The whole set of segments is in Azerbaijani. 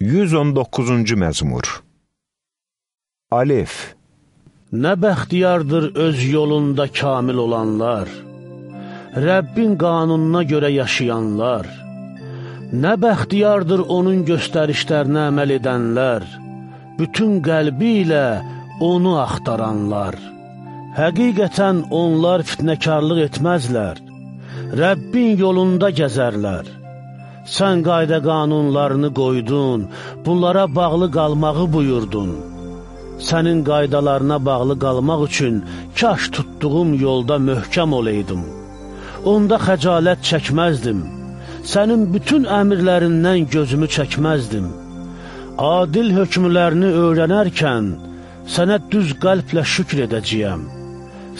119-cu məzmur. Alef Nə bəxtiyardır öz yolunda kamil olanlar, Rəbbin qanununa görə yaşayanlar, Nə bəxtiyardır onun göstərişlərinə əməl edənlər, Bütün qəlbi ilə onu axtaranlar. Həqiqətən onlar fitnəkarlıq etməzlər, Rəbbin yolunda gəzərlər. Sən qayda qanunlarını qoydun, bunlara bağlı qalmağı buyurdun. Sənin qaydalarına bağlı qalmaq üçün kaş tutduğum yolda möhkəm olaydım. Onda xəcalət çəkməzdim. Sənin bütün əmirlərindən gözümü çəkməzdim. Adil hökmlərini öyrənərkən sənə düz qəlblə şükr edəcəyəm.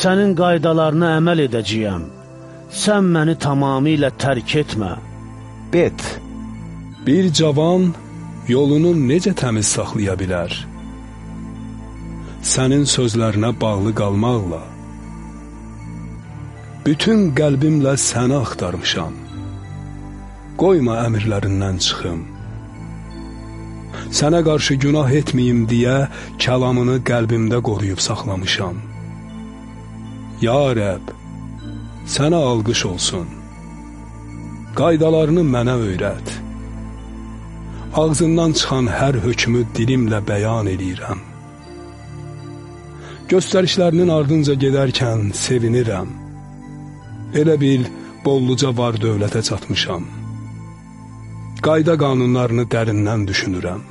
Sənin qaydalarına əməl edəcəyəm. Sən məni tamamilə tərk etmə. Bet Bir cavan yolunu necə təmiz saxlaya bilər? Sənin sözlərinə bağlı qalmaqla. Bütün qəlbimlə səni axtarmışam. Qoyma əmirlərindən çıxım. Sənə qarşı günah etməyim deyə kəlamını qəlbimdə qoruyub saxlamışam. Ya Rəb, sənə alqış olsun qaydalarını mənə öyrət. Ağzından çıxan hər hökmü dilimlə bəyan edirəm. Göstərişlərinin ardınca gedərkən sevinirəm. Elə bil, bolluca var dövlətə çatmışam. Qayda qanunlarını dərindən düşünürəm.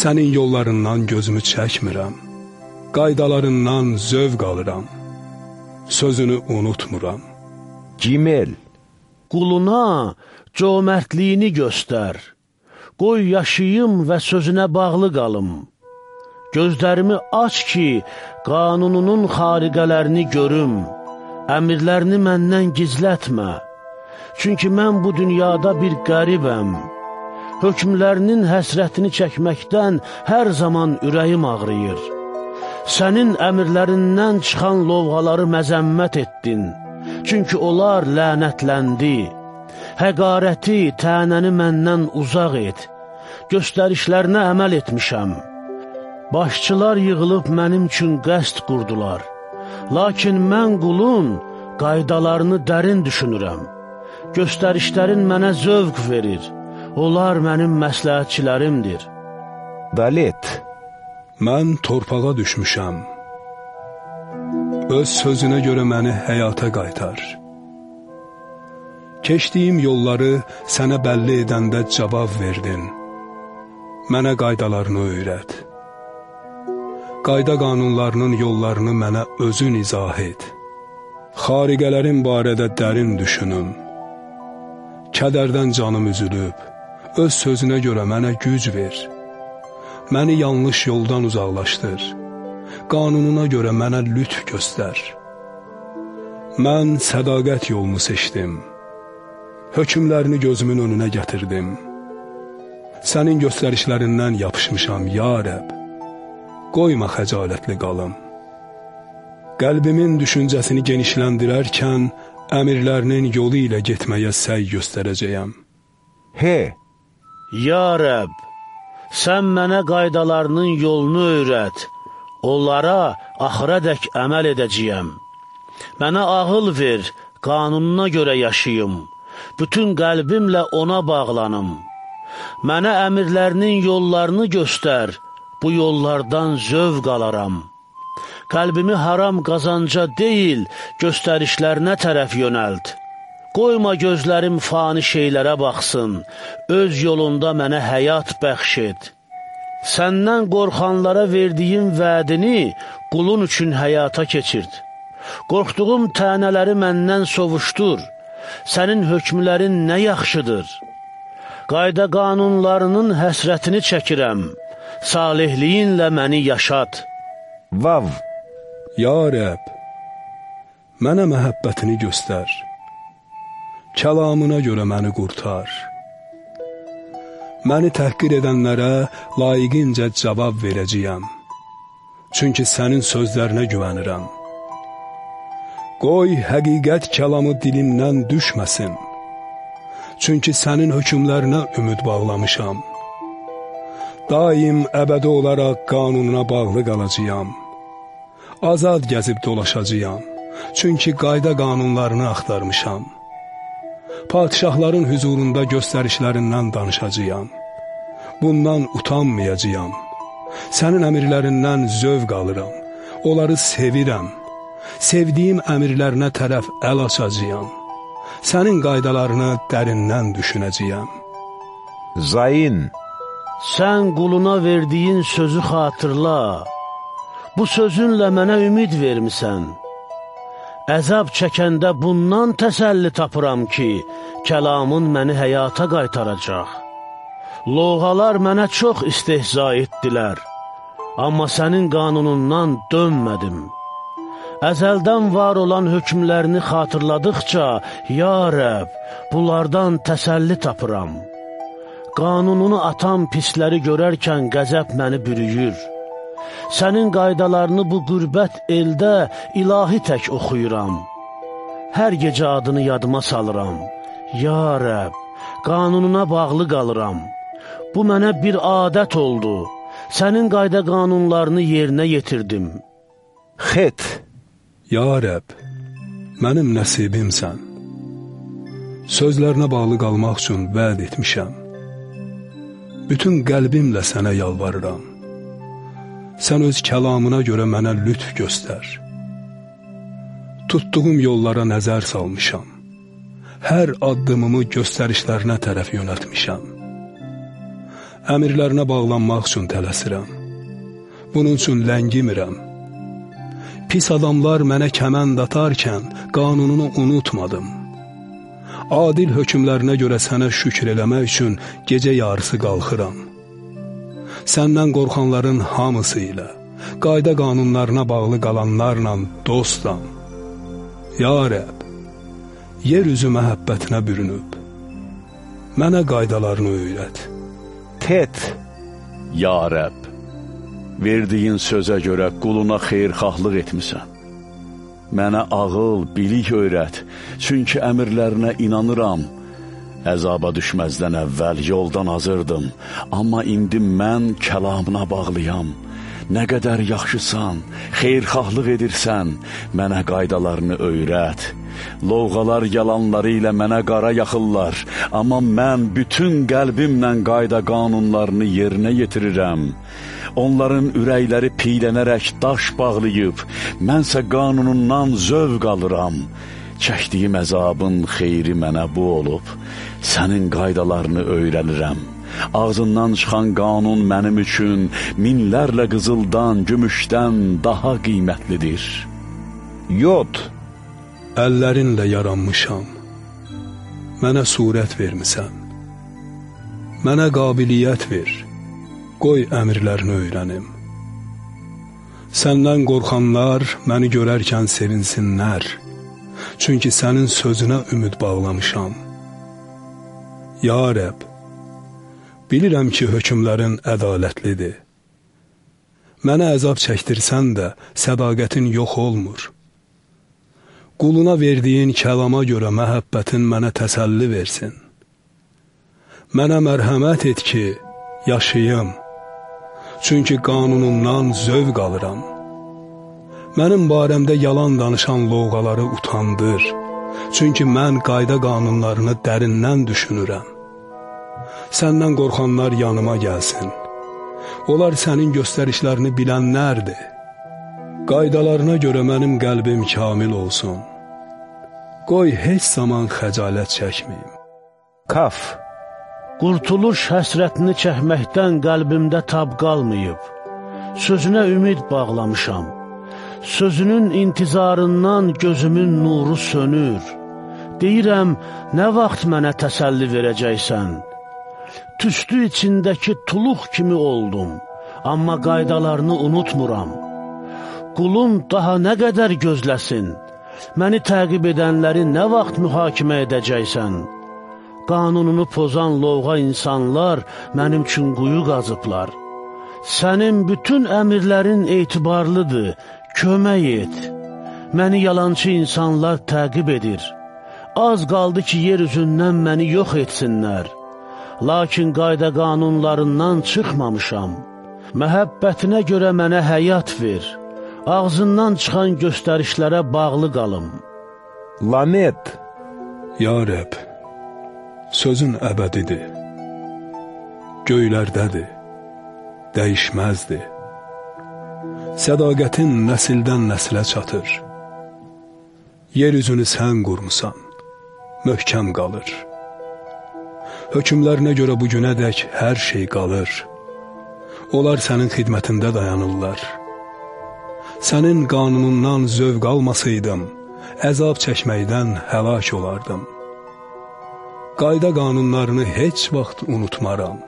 Sənin yollarından gözümü çəkmirəm. Qaydalarından zövq alıram. Sözünü unutmuram. Gimel Quluna cömərtliyini göstər. Qoy yaşayım və sözünə bağlı qalım. Gözlərimi aç ki, qanununun xariqələrini görüm. Əmirlərini məndən gizlətmə. Çünki mən bu dünyada bir qəribəm. Hökmlərinin həsrətini çəkməkdən hər zaman ürəyim ağrıyır. Sənin əmirlərindən çıxan lovğaları məzəmmət etdin. Çünki onlar lənətləndi. Həqarəti, tənəni məndən uzaq et. Göstərişlərinə əməl etmişəm. Başçılar yığılıb mənim üçün qəst qurdular. Lakin mən qulun qaydalarını dərin düşünürəm. Göstərişlərin mənə zövq verir. Onlar mənim məsləhətçilərimdir. Dalet Mən torpağa düşmüşəm öz sözünə görə məni həyata qaytar. Keçdiyim yolları sənə bəlli edəndə cavab verdin. Mənə qaydalarını öyrət. Qayda qanunlarının yollarını mənə özün izah et. Xariqələrin barədə dərin düşünüm. Kədərdən canım üzülüb, öz sözünə görə mənə güc ver. Məni yanlış yoldan uzaqlaşdır qanununa görə mənə lütf göstər. Mən sədaqət yolunu seçdim. Hökmlərini gözümün önünə gətirdim. Sənin göstərişlərindən yapışmışam, ya Rəb. Qoyma xəcalətli qalım. Qəlbimin düşüncəsini genişləndirərkən, əmirlərinin yolu ilə getməyə səy göstərəcəyəm. He Ya Rəb, sən mənə qaydalarının yolunu öyrət, Onlara axıradək əməl edəcəyəm. Mənə ağıl ver, qanununa görə yaşayım. Bütün qəlbimlə ona bağlanım. Mənə əmirlərinin yollarını göstər, bu yollardan zövq alaram. Qəlbimi haram qazanca deyil, göstərişlərinə tərəf yönəld. Qoyma gözlərim fani şeylərə baxsın, öz yolunda mənə həyat bəxş et.'' Səndən qorxanlara verdiyin vədini qulun üçün həyata keçird. Qorxduğum tənələri məndən sovuşdur. Sənin hökmlərin nə yaxşıdır. Qayda qanunlarının həsrətini çəkirəm. Salihliyinlə məni yaşat. Vav Ya Rəb, mənə məhəbbətini göstər. Kəlamına görə məni qurtar. Məni təhqir edənlərə layiqincə cavab verəcəyəm. Çünki sənin sözlərinə güvənirəm. Qoy həqiqət kəlamı dilimdən düşməsin. Çünki sənin hökmlərinə ümid bağlamışam. Daim əbədi olaraq qanununa bağlı qalacağam. Azad gəzib dolaşacağam. Çünki qayda qanunlarını axtarmışam. Padişahların hüzurunda göstərişlərindən danışacağam. Bundan utanmayacağam. Sənin əmirlərindən zövq alıram. Onları sevirəm. Sevdiyim əmirlərinə tərəf əl açacağam. Sənin qaydalarını dərindən düşünəcəyəm. Zayin, Sən quluna verdiyin sözü xatırla. Bu sözünlə mənə ümid vermisən. Əzab çəkəndə bundan təsəlli tapıram ki, kəlamın məni həyata qaytaracaq. Loğalar mənə çox istehza etdilər, amma sənin qanunundan dönmədim. Əzəldən var olan hökmlərini xatırladıqca, Ya Rəb, bunlardan təsəlli tapıram. Qanununu atan pisləri görərkən qəzəb məni bürüyür. Sənin qaydalarını bu qürbət eldə ilahi tək oxuyuram. Hər gecə adını yadıma salıram. Ya Rəb, qanununa bağlı qalıram. Bu mənə bir adət oldu. Sənin qayda qanunlarını yerinə yetirdim. Xet, Ya Rəb, mənim nəsibimsən. Sözlərinə bağlı qalmaq üçün vəd etmişəm. Bütün qəlbimlə sənə yalvarıram. Sən öz kəlamına görə mənə lütf göstər. Tutduğum yollara nəzər salmışam. Hər addımımı göstərişlərinə tərəf yönətmişəm. Əmirlərinə bağlanmaq üçün tələsirəm. Bunun üçün ləngimirəm. Pis adamlar mənə kəmənd atarkən qanununu unutmadım. Adil hökmlərinə görə sənə şükür eləmək üçün gecə yarısı qalxıram. Səndən qorxanların hamısı ilə, qayda qanunlarına bağlı qalanlarla dostam. Ya Rəb, yer üzü məhəbbətinə bürünüb, mənə qaydalarını öyrət. Tet, Ya Rəbb, verdiyin sözə görə quluna xeyrxahlıq etmisən. Mənə ağıl, bilik öyrət, çünki əmirlərinə inanıram. Əzaba düşməzdən əvvəl yoldan azırdım, amma indi mən kəlamına bağlıyam. Nə qədər yaxşısan, xeyrxahlıq edirsən, mənə qaydalarını öyrət. Lovğalar yalanları ilə mənə qara yaxırlar, amma mən bütün qəlbimlə qayda qanunlarını yerinə yetirirəm. Onların ürəkləri piylənərək daş bağlayıb, mənsə qanunundan zövq alıram. Çəkdiyim əzabın xeyri mənə bu olub, sənin qaydalarını öyrənirəm. Ağzından çıxan qanun mənim üçün minlərlə qızıldan, gümüşdən daha qiymətlidir. Yod, Əllərinlə yaranmışam. Mənə surət vermisən. Mənə qabiliyyət ver. Qoy əmrlərini öyrənim. Səndən qorxanlar məni görərkən sevinsinlər. Çünki sənin sözünə ümid bağlamışam. Ya Rəb, bilirəm ki, hökmlərin ədalətlidir. Mənə əzab çəkdirsən də sədaqətin yox olmur. Quluna verdiyin kəlama görə məhəbbətin mənə təsəlli versin. Mənə mərhəmət et ki, yaşayım. Çünki qanunundan zövq alıram. Mənim barəmdə yalan danışan loğaları utandır. Çünki mən qayda qanunlarını dərindən düşünürəm. Səndən qorxanlar yanıma gəlsin. Onlar sənin göstərişlərini bilənlərdir. Qaydalarına görə mənim qəlbim kamil olsun. Qoy heç zaman xəcalət çəkməyim. Kaf, Qurtuluş həsrətini çəkməkdən qəlbimdə tab qalmayıb. Sözünə ümid bağlamışam. Sözünün intizarından gözümün nuru sönür. Deyirəm, nə vaxt mənə təsəlli verəcəksən? Tüstü içindəki tuluq kimi oldum, amma qaydalarını unutmuram. Qulun daha nə qədər gözləsin? Məni təqib edənləri nə vaxt mühakimə edəcəksən? Qanununu pozan lovğa insanlar mənim üçün quyu qazıblar. Sənin bütün əmirlərin etibarlıdır, kömək et. Məni yalançı insanlar təqib edir. Az qaldı ki, yer üzündən məni yox etsinlər. lakin qayda qanunlarından çıxmamışam. Məhəbbətinə görə mənə həyat ver, ağzından çıxan göstərişlərə bağlı qalım. Lamed, Ya Rəbb, sözün əbədidir, göylərdədir, dəyişməzdir. Sədaqətin nəsildən nəsilə çatır. Yer üzünü sən qurmusan, möhkəm qalır. Hökümlərinə görə bu günə dək hər şey qalır. Onlar sənin xidmətində dayanırlar. Sənin qanunundan zövq almasaydım, əzab çəkməkdən həlak olardım. Qayda qanunlarını heç vaxt unutmaram.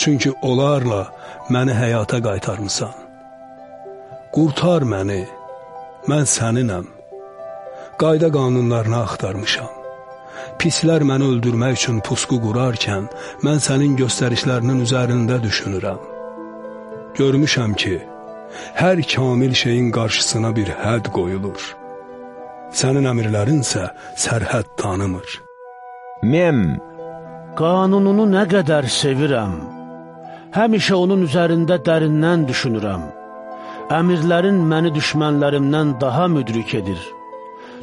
Çünki onlarla məni həyata qaytarmısan. Qurtar məni, mən səninəm. Qayda qanunlarını axtarmışam. Pislər məni öldürmək üçün pusqu qurarkən, mən sənin göstərişlərinin üzərində düşünürəm. Görmüşəm ki, hər kamil şeyin qarşısına bir hədd qoyulur. Sənin əmirlərinsə sərhəd tanımır. Mem, Qanununu nə qədər sevirəm. Həmişə onun üzərində dərindən düşünürəm. Əmirlərin məni düşmənlərimdən daha müdrik edir.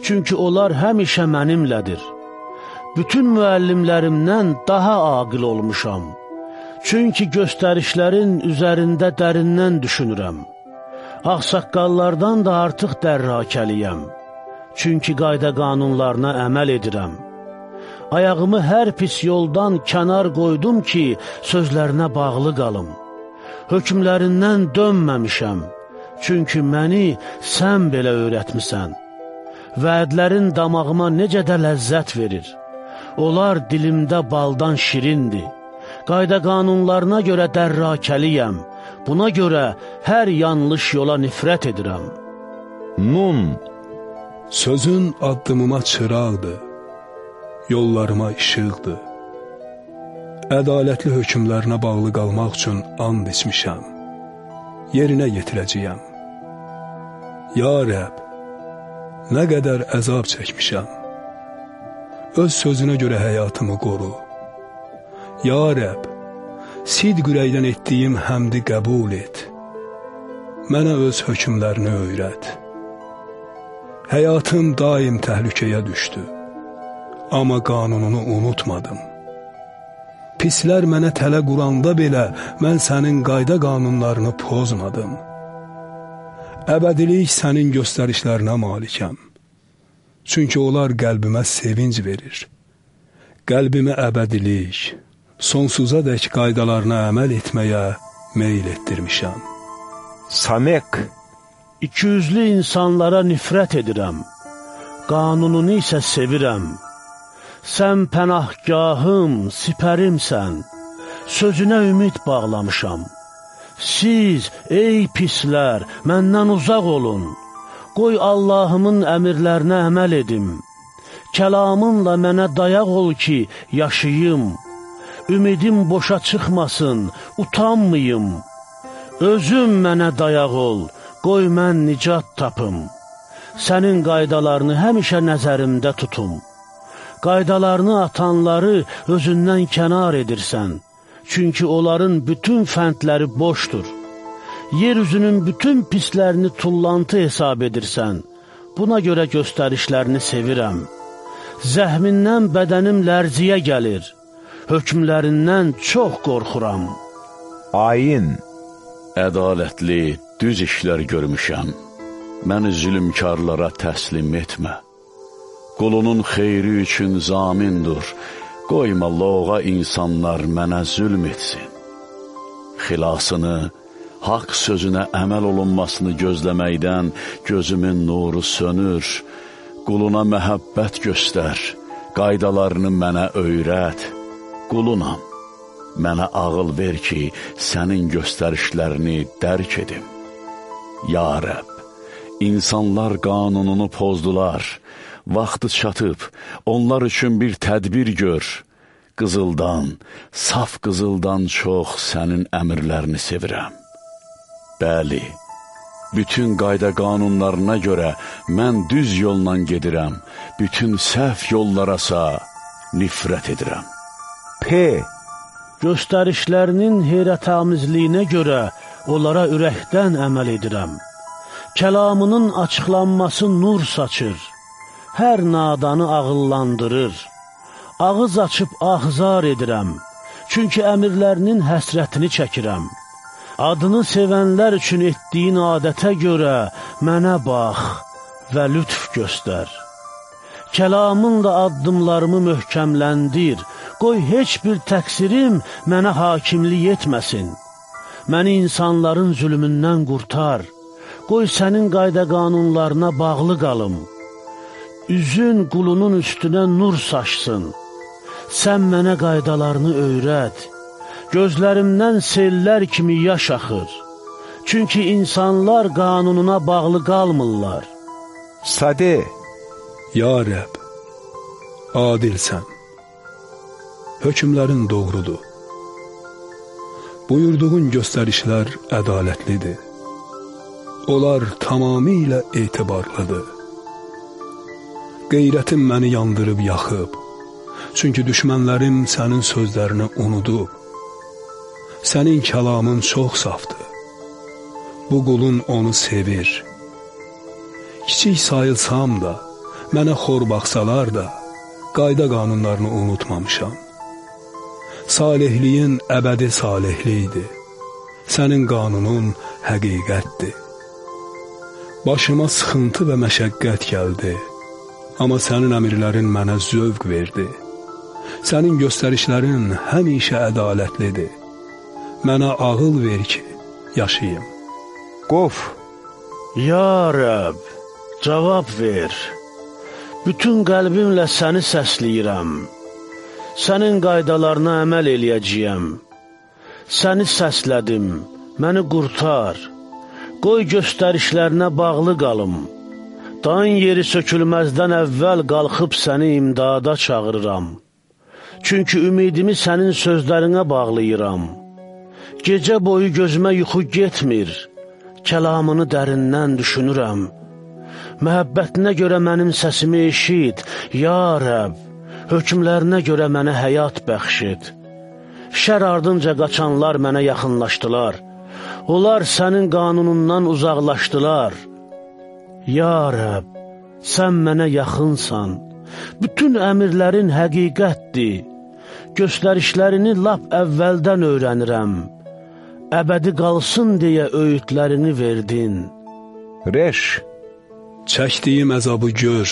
Çünki onlar həmişə mənimlədir. Bütün müəllimlərimdən daha aqil olmuşam. Çünki göstərişlərin üzərində dərindən düşünürəm. Ağsaqqallardan da artıq dərrakəliyəm. Çünki qayda qanunlarına əməl edirəm. Ayağımı hər pis yoldan kənar qoydum ki, sözlərinə bağlı qalım. Hökmlərindən dönməmişəm, çünki məni sən belə öyrətmisən. Vədlərin damağıma necə də ləzzət verir. Onlar dilimdə baldan şirindir. Qayda qanunlarına görə dərrakəliyəm. Buna görə hər yanlış yola nifrət edirəm. Nun, Sözün addımıma çıraqdır, yollarıma işıqdır. Ədalətli hökmlərinə bağlı qalmaq üçün and içmişəm, yerinə yetirəcəyəm. Ya Rəb, nə qədər əzab çəkmişəm, öz sözünə görə həyatımı qoru. Ya Rəb, sidq ürəkdən etdiyim həmdi qəbul et. Mənə öz hökmlərini öyrət. Həyatım daim təhlükəyə düşdü, amma qanununu unutmadım. Pislər mənə tələ quranda belə mən sənin qayda qanunlarını pozmadım. Əbədilik sənin göstərişlərinə malikəm. Çünki onlar qəlbimə sevinc verir. Qəlbimə əbədilik, sonsuza dək qaydalarına əməl etməyə meyl etdirmişəm. Samek, İkiyüzlü insanlara nifrət edirəm, qanununu isə sevirəm. Sən pənahgahım, sipərimsən, sözünə ümid bağlamışam. Siz, ey pislər, məndən uzaq olun, qoy Allahımın əmirlərinə əməl edim. Kəlamınla mənə dayaq ol ki, yaşayım, ümidim boşa çıxmasın, utanmayım. Özüm mənə dayaq ol, qoy mən nicat tapım. Sənin qaydalarını həmişə nəzərimdə tutum. Qaydalarını atanları özündən kənar edirsən. Çünki onların bütün fəndləri boşdur. Yer üzünün bütün pislərini tullantı hesab edirsən. Buna görə göstərişlərini sevirəm. Zəhmindən bədənim lərziyə gəlir. Hökmlərindən çox qorxuram. ayin, Ədalətli, düz işlər görmüşəm. Məni zülümkarlara təslim etmə. Qulunun xeyri üçün zamin dur. Qoyma loğa insanlar mənə zülm etsin. Xilasını, haqq sözünə əməl olunmasını gözləməkdən gözümün nuru sönür. Quluna məhəbbət göstər, qaydalarını mənə öyrət. Qulunam, mənə ağıl ver ki, sənin göstərişlərini dərk edim. Ya Rəbb, insanlar qanununu pozdular, vaxtı çatıb, onlar üçün bir tədbir gör. Qızıldan, saf qızıldan çox sənin əmrlərini sevirəm. Bəli, bütün qayda qanunlarına görə mən düz yolla gedirəm, bütün səhv yollarasa nifrət edirəm. P, Göstərişlərinin heyrətamizliyinə görə onlara ürəkdən əməl edirəm. Kəlamının açıqlanması nur saçır, hər nadanı ağıllandırır. Ağız açıb ahzar edirəm, çünki əmirlərinin həsrətini çəkirəm. Adını sevənlər üçün etdiyin adətə görə mənə bax və lütf göstər. Kəlamınla addımlarımı möhkəmləndir, qoy heç bir təqsirim mənə hakimlik etməsin. Məni insanların zülmündən qurtar, qoy sənin qayda qanunlarına bağlı qalım. Üzün qulunun üstünə nur saçsın, sən mənə qaydalarını öyrət, Gözlərimdən sellər kimi yaş axır. Çünki insanlar qanununa bağlı qalmırlar. Sade, Ya Rəb, adilsən, hökmlərin doğrudur. Buyurduğun göstərişlər ədalətlidir. Onlar tamamilə etibarlıdır. Qeyrətim məni yandırıb yaxıb, çünki düşmənlərim sənin sözlərini unudub. Sənin kəlamın çox safdır. Bu qulun onu sevir. Kiçik sayılsam da, mənə xor baxsalar da, qayda qanunlarını unutmamışam. Salihliyin əbədi salihliyidir. Sənin qanunun həqiqətdir. Başıma sıxıntı və məşəqqət gəldi, amma sənin əmirlərin mənə zövq verdi. Sənin göstərişlərin həmişə ədalətlidir. Mənə ağıl ver ki, yaşayım. qof, Ya Rəb, cavab ver. Bütün qəlbimlə səni səsləyirəm. Sənin qaydalarına əməl eləyəcəyəm. Səni səslədim, məni qurtar. Qoy göstərişlərinə bağlı qalım. Dan yeri sökülməzdən əvvəl qalxıb səni imdada çağırıram. Çünki ümidimi sənin sözlərinə bağlayıram. Gecə boyu gözümə yuxu getmir, kəlamını dərindən düşünürəm. Məhəbbətinə görə mənim səsimi eşit, ya Rəb, hökmlərinə görə mənə həyat bəxş et. Şər ardınca qaçanlar mənə yaxınlaşdılar. Onlar sənin qanunundan uzaqlaşdılar. Ya Rəb, sən mənə yaxınsan. Bütün əmirlərin həqiqətdir. Göstərişlərini lap əvvəldən öyrənirəm əbədi qalsın deyə öyüdlərini verdin. reş, Çəkdiyim əzabı gör,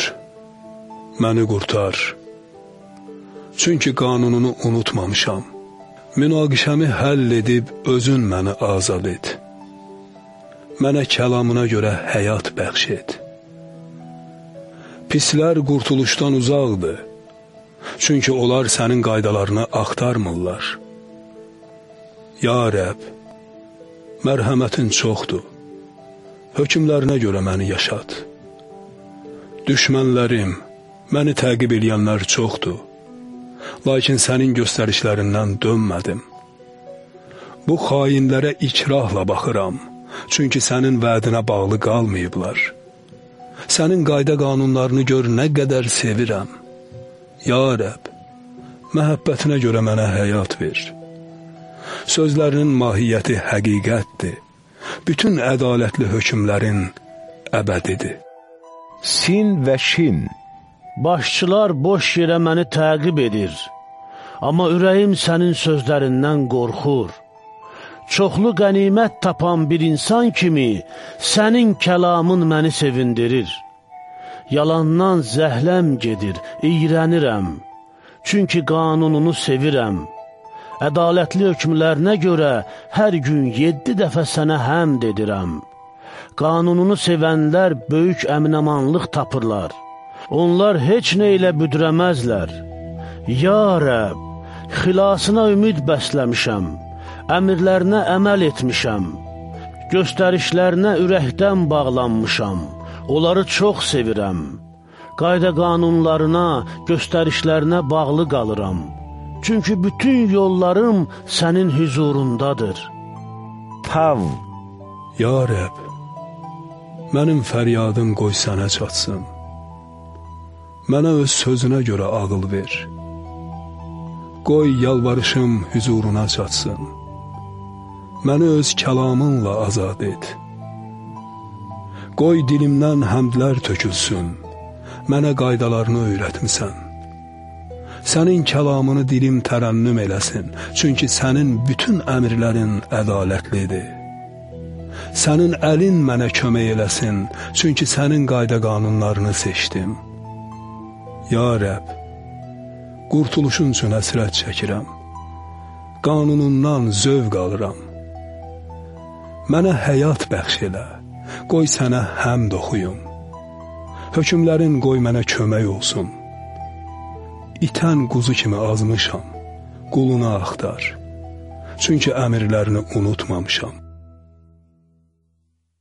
məni qurtar. Çünki qanununu unutmamışam. Münaqişəmi həll edib özün məni azad et. Mənə kəlamına görə həyat bəxş et. Pislər qurtuluşdan uzaqdır. Çünki onlar sənin qaydalarını axtarmırlar. Ya Rəbb, mərhəmətin çoxdur. Hökmlərinə görə məni yaşat. Düşmənlərim, məni təqib eləyənlər çoxdur. Lakin sənin göstərişlərindən dönmədim. Bu xainlərə ikrahla baxıram, çünki sənin vədinə bağlı qalmayıblar. Sənin qayda qanunlarını gör nə qədər sevirəm. Ya Rəbb, məhəbbətinə görə mənə həyat ver.'' Sözlərinin mahiyyəti həqiqətdir. Bütün ədalətli hökmlərin əbədidir. sin və şin, Başçılar boş yerə məni təqib edir. Amma ürəyim sənin sözlərindən qorxur. Çoxlu qənimət tapan bir insan kimi sənin kəlamın məni sevindirir. Yalandan zəhləm gedir, iyrənirəm. Çünki qanununu sevirəm. Ədalətli hökmlərinə görə hər gün yeddi dəfə sənə həmd edirəm. Qanununu sevənlər böyük əminəmanlıq tapırlar. Onlar heç nə ilə büdürəməzlər. Ya Rəb, xilasına ümid bəsləmişəm, əmirlərinə əməl etmişəm, göstərişlərinə ürəkdən bağlanmışam, onları çox sevirəm. Qayda qanunlarına, göstərişlərinə bağlı qalıram. Çünki bütün yollarım sənin hüzurundadır. tav, Ya Rəbb, mənim fəryadım qoy sənə çatsın. Mənə öz sözünə görə ağıl ver. Qoy yalvarışım hüzuruna çatsın. Məni öz kəlamınla azad et. Qoy dilimdən həmdlər tökülsün. Mənə qaydalarını öyrətmisən. Sənin kəlamını dilim tərənnüm eləsin, çünki sənin bütün əmrlərin ədalətlidir. Sənin əlin mənə kömək eləsin, çünki sənin qayda qanunlarını seçdim. Ya Rəbb, qurtuluşun üçün əsrət çəkirəm. Qanunundan zövq alıram. Mənə həyat bəxş elə, qoy sənə həmd oxuyum. Hökümlərin qoy mənə kömək olsun. İtən quzu kimi azmışam, qulunu axtar. Çünki əmirlərini unutmamışam.